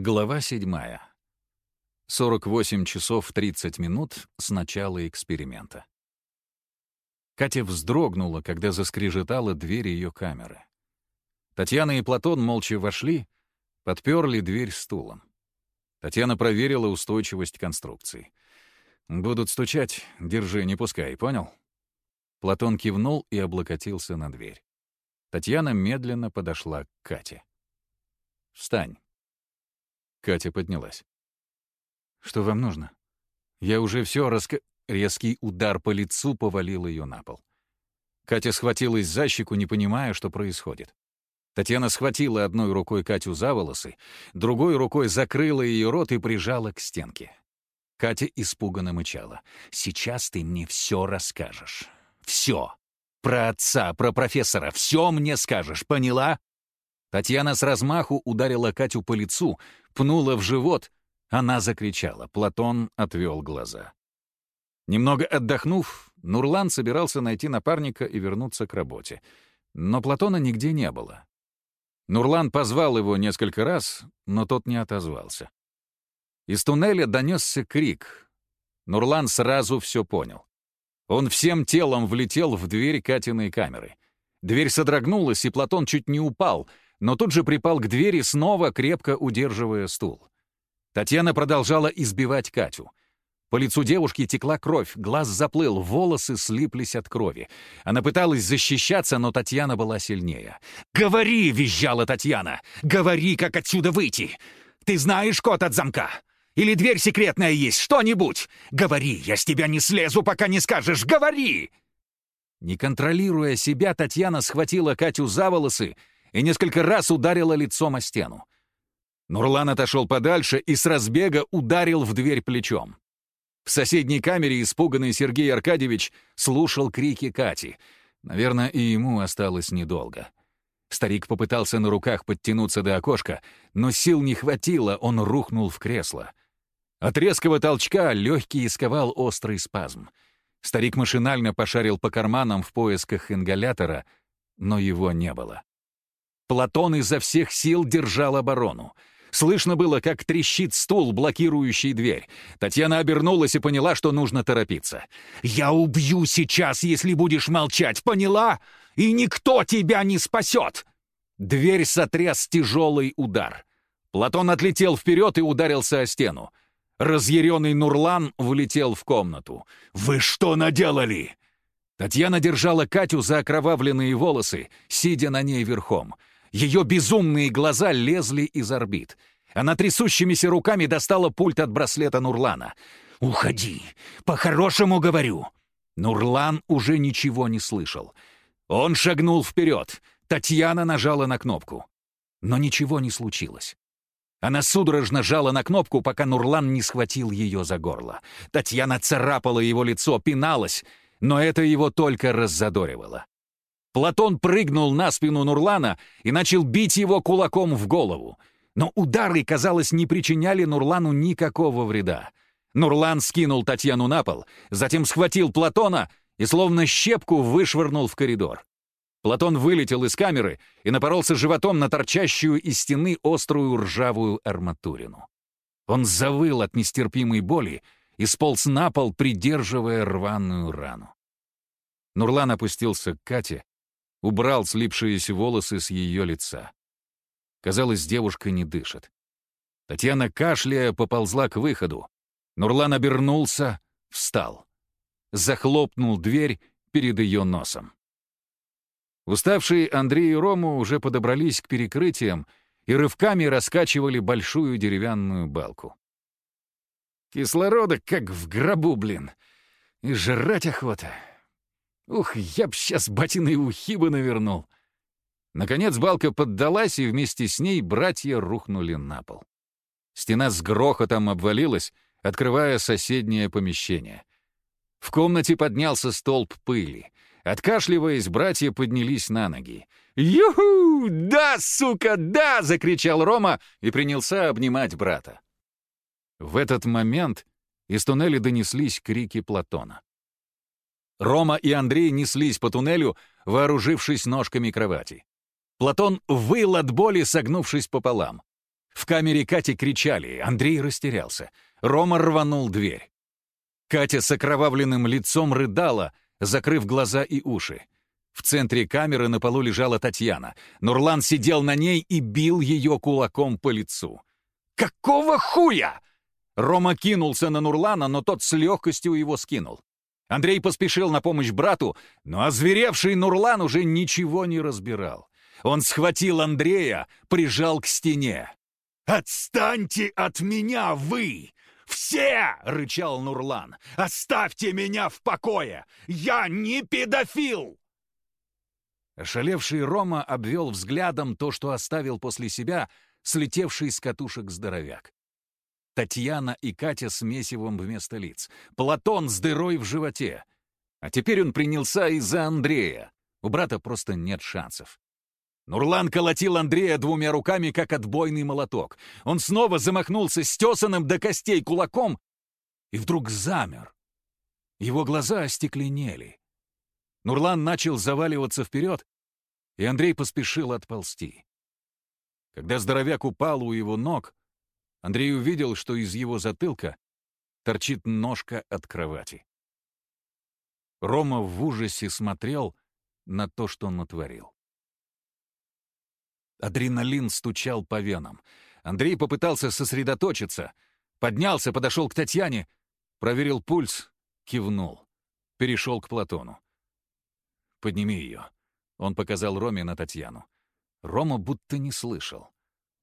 Глава 7. 48 часов 30 минут с начала эксперимента. Катя вздрогнула, когда заскрежетала дверь ее камеры. Татьяна и Платон молча вошли, подперли дверь стулом. Татьяна проверила устойчивость конструкции. «Будут стучать, держи, не пускай, понял?» Платон кивнул и облокотился на дверь. Татьяна медленно подошла к Кате. «Встань». Катя поднялась. «Что вам нужно?» «Я уже все раска...» Резкий удар по лицу повалил ее на пол. Катя схватилась за щеку, не понимая, что происходит. Татьяна схватила одной рукой Катю за волосы, другой рукой закрыла ее рот и прижала к стенке. Катя испуганно мычала. «Сейчас ты мне все расскажешь. Все. Про отца, про профессора. Все мне скажешь, поняла?» Татьяна с размаху ударила Катю по лицу, пнула в живот. Она закричала. Платон отвел глаза. Немного отдохнув, Нурлан собирался найти напарника и вернуться к работе. Но Платона нигде не было. Нурлан позвал его несколько раз, но тот не отозвался. Из туннеля донесся крик. Нурлан сразу все понял. Он всем телом влетел в дверь Катиной камеры. Дверь содрогнулась, и Платон чуть не упал — но тут же припал к двери, снова крепко удерживая стул. Татьяна продолжала избивать Катю. По лицу девушки текла кровь, глаз заплыл, волосы слиплись от крови. Она пыталась защищаться, но Татьяна была сильнее. «Говори!» — визжала Татьяна. «Говори, как отсюда выйти! Ты знаешь код от замка? Или дверь секретная есть, что-нибудь? Говори, я с тебя не слезу, пока не скажешь! Говори!» Не контролируя себя, Татьяна схватила Катю за волосы и несколько раз ударила лицом о стену. Нурлан отошел подальше и с разбега ударил в дверь плечом. В соседней камере испуганный Сергей Аркадьевич слушал крики Кати. Наверное, и ему осталось недолго. Старик попытался на руках подтянуться до окошка, но сил не хватило, он рухнул в кресло. От резкого толчка легкий исковал острый спазм. Старик машинально пошарил по карманам в поисках ингалятора, но его не было. Платон изо всех сил держал оборону. Слышно было, как трещит стул, блокирующий дверь. Татьяна обернулась и поняла, что нужно торопиться. «Я убью сейчас, если будешь молчать, поняла? И никто тебя не спасет!» Дверь сотряс тяжелый удар. Платон отлетел вперед и ударился о стену. Разъяренный Нурлан влетел в комнату. «Вы что наделали?» Татьяна держала Катю за окровавленные волосы, сидя на ней верхом. Ее безумные глаза лезли из орбит. Она трясущимися руками достала пульт от браслета Нурлана. «Уходи! По-хорошему говорю!» Нурлан уже ничего не слышал. Он шагнул вперед. Татьяна нажала на кнопку. Но ничего не случилось. Она судорожно жала на кнопку, пока Нурлан не схватил ее за горло. Татьяна царапала его лицо, пиналась, но это его только раззадоривало. Платон прыгнул на спину Нурлана и начал бить его кулаком в голову. Но удары, казалось, не причиняли Нурлану никакого вреда. Нурлан скинул Татьяну на пол, затем схватил Платона и словно щепку вышвырнул в коридор. Платон вылетел из камеры и напоролся животом на торчащую из стены острую ржавую арматурину. Он завыл от нестерпимой боли и сполз на пол, придерживая рваную рану. Нурлан опустился к Кате убрал слипшиеся волосы с ее лица. Казалось, девушка не дышит. Татьяна, кашляя, поползла к выходу. Нурлан обернулся, встал. Захлопнул дверь перед ее носом. Уставшие Андрей и Рому уже подобрались к перекрытиям и рывками раскачивали большую деревянную балку. «Кислорода как в гробу, блин! И жрать охота!» Ух, я б сейчас батиной ухи бы навернул. Наконец балка поддалась, и вместе с ней братья рухнули на пол. Стена с грохотом обвалилась, открывая соседнее помещение. В комнате поднялся столб пыли. Откашливаясь, братья поднялись на ноги. «Юху! Да, сука, да!» — закричал Рома и принялся обнимать брата. В этот момент из туннеля донеслись крики Платона. Рома и Андрей неслись по туннелю, вооружившись ножками кровати. Платон выл от боли, согнувшись пополам. В камере Кати кричали, Андрей растерялся. Рома рванул дверь. Катя с окровавленным лицом рыдала, закрыв глаза и уши. В центре камеры на полу лежала Татьяна. Нурлан сидел на ней и бил ее кулаком по лицу. «Какого хуя?» Рома кинулся на Нурлана, но тот с легкостью его скинул. Андрей поспешил на помощь брату, но озверевший Нурлан уже ничего не разбирал. Он схватил Андрея, прижал к стене. «Отстаньте от меня, вы! Все!» — рычал Нурлан. «Оставьте меня в покое! Я не педофил!» Ошалевший Рома обвел взглядом то, что оставил после себя слетевший с катушек здоровяк. Татьяна и Катя с месивом вместо лиц. Платон с дырой в животе. А теперь он принялся из-за Андрея. У брата просто нет шансов. Нурлан колотил Андрея двумя руками, как отбойный молоток. Он снова замахнулся стесанным до костей кулаком и вдруг замер. Его глаза остекленели. Нурлан начал заваливаться вперед, и Андрей поспешил отползти. Когда здоровяк упал у его ног, Андрей увидел, что из его затылка торчит ножка от кровати. Рома в ужасе смотрел на то, что он натворил. Адреналин стучал по венам. Андрей попытался сосредоточиться. Поднялся, подошел к Татьяне, проверил пульс, кивнул. Перешел к Платону. «Подними ее». Он показал Роме на Татьяну. Рома будто не слышал.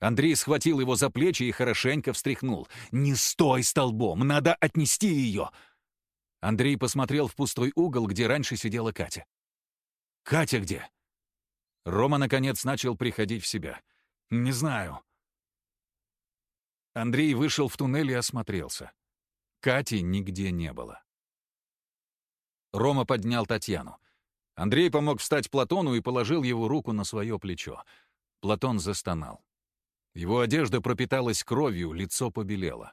Андрей схватил его за плечи и хорошенько встряхнул. «Не стой столбом! Надо отнести ее!» Андрей посмотрел в пустой угол, где раньше сидела Катя. «Катя где?» Рома, наконец, начал приходить в себя. «Не знаю». Андрей вышел в туннель и осмотрелся. Кати нигде не было. Рома поднял Татьяну. Андрей помог встать Платону и положил его руку на свое плечо. Платон застонал. Его одежда пропиталась кровью, лицо побелело.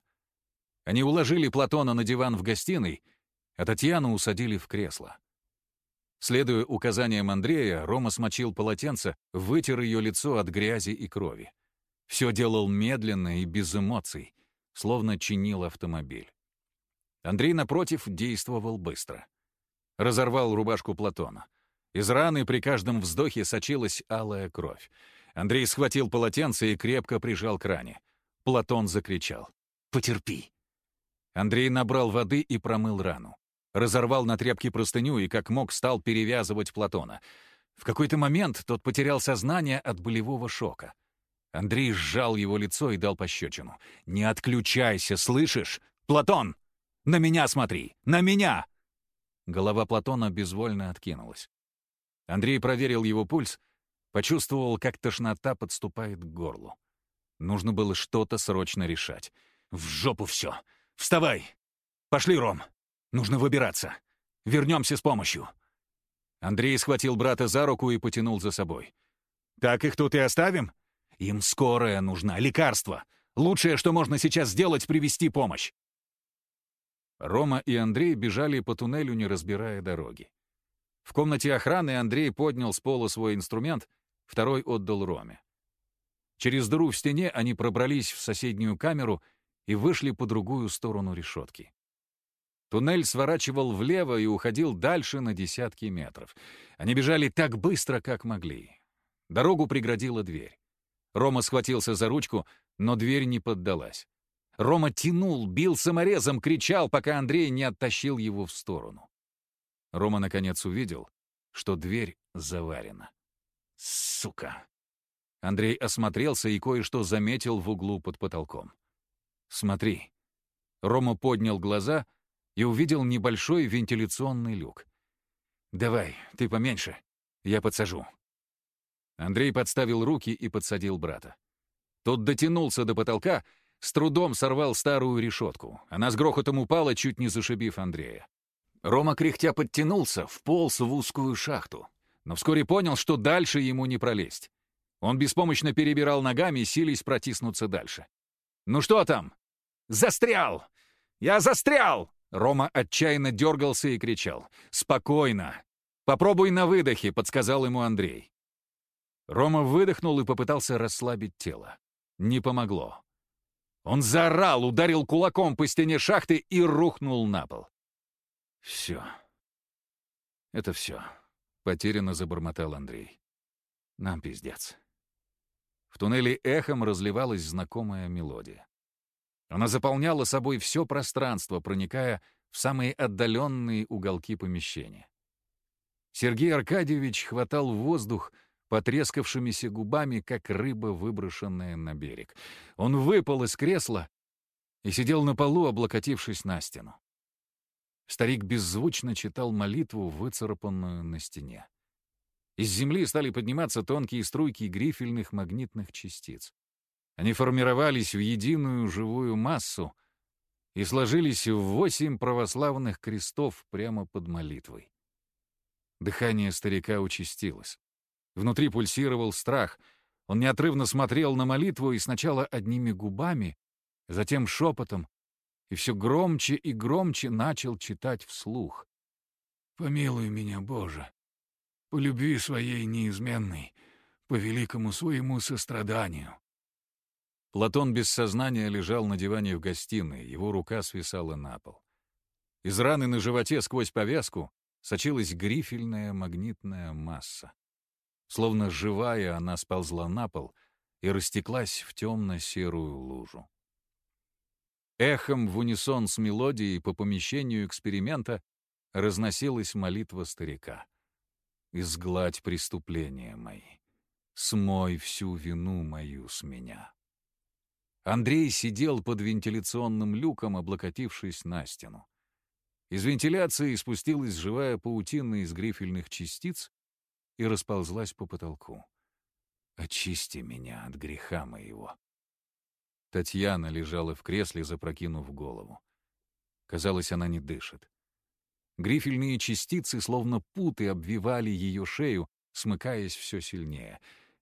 Они уложили Платона на диван в гостиной, а Татьяну усадили в кресло. Следуя указаниям Андрея, Рома смочил полотенце, вытер ее лицо от грязи и крови. Все делал медленно и без эмоций, словно чинил автомобиль. Андрей, напротив, действовал быстро. Разорвал рубашку Платона. Из раны при каждом вздохе сочилась алая кровь. Андрей схватил полотенце и крепко прижал к ране. Платон закричал. «Потерпи!» Андрей набрал воды и промыл рану. Разорвал на тряпке простыню и как мог стал перевязывать Платона. В какой-то момент тот потерял сознание от болевого шока. Андрей сжал его лицо и дал пощечину. «Не отключайся, слышишь? Платон! На меня смотри! На меня!» Голова Платона безвольно откинулась. Андрей проверил его пульс, почувствовал, как тошнота подступает к горлу. Нужно было что-то срочно решать. «В жопу все! Вставай! Пошли, Ром!» Нужно выбираться. Вернемся с помощью». Андрей схватил брата за руку и потянул за собой. «Так их тут и оставим? Им скорая нужна, лекарство. Лучшее, что можно сейчас сделать, привести помощь». Рома и Андрей бежали по туннелю, не разбирая дороги. В комнате охраны Андрей поднял с пола свой инструмент, второй отдал Роме. Через дыру в стене они пробрались в соседнюю камеру и вышли по другую сторону решетки. Туннель сворачивал влево и уходил дальше на десятки метров. Они бежали так быстро, как могли. Дорогу преградила дверь. Рома схватился за ручку, но дверь не поддалась. Рома тянул, бил саморезом, кричал, пока Андрей не оттащил его в сторону. Рома наконец увидел, что дверь заварена. «Сука!» Андрей осмотрелся и кое-что заметил в углу под потолком. «Смотри». Рома поднял глаза — и увидел небольшой вентиляционный люк. «Давай, ты поменьше, я подсажу». Андрей подставил руки и подсадил брата. Тот дотянулся до потолка, с трудом сорвал старую решетку. Она с грохотом упала, чуть не зашибив Андрея. Рома кряхтя подтянулся, вполз в узкую шахту, но вскоре понял, что дальше ему не пролезть. Он беспомощно перебирал ногами, сились протиснуться дальше. «Ну что там?» «Застрял! Я застрял!» Рома отчаянно дергался и кричал. «Спокойно! Попробуй на выдохе», — подсказал ему Андрей. Рома выдохнул и попытался расслабить тело. Не помогло. Он заорал, ударил кулаком по стене шахты и рухнул на пол. Все. Это все. Потерянно забормотал Андрей. Нам пиздец. В туннеле эхом разливалась знакомая мелодия. Она заполняла собой все пространство, проникая в самые отдаленные уголки помещения. Сергей Аркадьевич хватал воздух потрескавшимися губами, как рыба, выброшенная на берег. Он выпал из кресла и сидел на полу, облокотившись на стену. Старик беззвучно читал молитву, выцарапанную на стене. Из земли стали подниматься тонкие струйки грифельных магнитных частиц. Они формировались в единую живую массу и сложились в восемь православных крестов прямо под молитвой. Дыхание старика участилось. Внутри пульсировал страх. Он неотрывно смотрел на молитву и сначала одними губами, затем шепотом, и все громче и громче начал читать вслух. «Помилуй меня, Боже, по любви своей неизменной, по великому своему состраданию». Платон без сознания лежал на диване в гостиной, его рука свисала на пол. Из раны на животе сквозь повязку сочилась грифельная магнитная масса. Словно живая, она сползла на пол и растеклась в темно-серую лужу. Эхом в унисон с мелодией по помещению эксперимента разносилась молитва старика. «Изгладь преступления мои, смой всю вину мою с меня». Андрей сидел под вентиляционным люком, облокотившись на стену. Из вентиляции спустилась живая паутина из грифельных частиц и расползлась по потолку. «Очисти меня от греха моего». Татьяна лежала в кресле, запрокинув голову. Казалось, она не дышит. Грифельные частицы, словно путы, обвивали ее шею, смыкаясь все сильнее.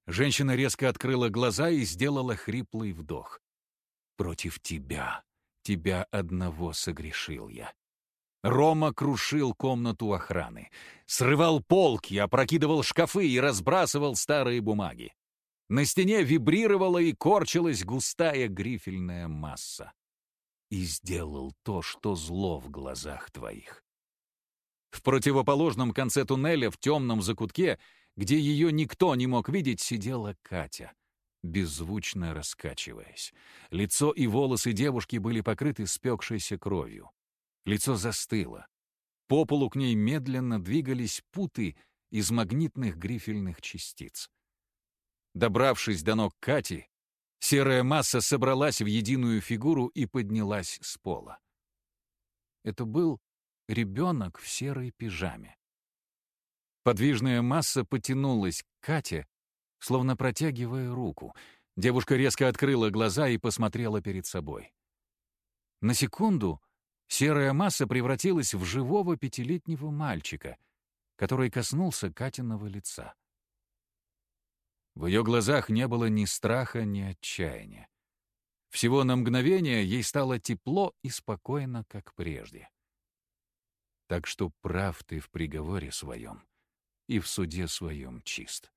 Женщина резко открыла глаза и сделала хриплый вдох. «Против тебя, тебя одного согрешил я. Рома крушил комнату охраны, срывал полки, опрокидывал шкафы и разбрасывал старые бумаги. На стене вибрировала и корчилась густая грифельная масса. И сделал то, что зло в глазах твоих. В противоположном конце туннеля, в темном закутке, где ее никто не мог видеть, сидела Катя, беззвучно раскачиваясь. Лицо и волосы девушки были покрыты спекшейся кровью. Лицо застыло. По полу к ней медленно двигались путы из магнитных грифельных частиц. Добравшись до ног Кати, серая масса собралась в единую фигуру и поднялась с пола. Это был ребенок в серой пижаме. Подвижная масса потянулась к Кате, словно протягивая руку. Девушка резко открыла глаза и посмотрела перед собой. На секунду Серая масса превратилась в живого пятилетнего мальчика, который коснулся Катиного лица. В ее глазах не было ни страха, ни отчаяния. Всего на мгновение ей стало тепло и спокойно, как прежде. Так что прав ты в приговоре своем и в суде своем чист.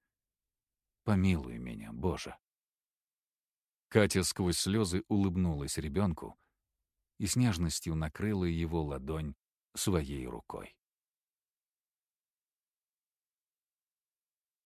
Помилуй меня, Боже. Катя сквозь слезы улыбнулась ребенку, и с нежностью накрыла его ладонь своей рукой.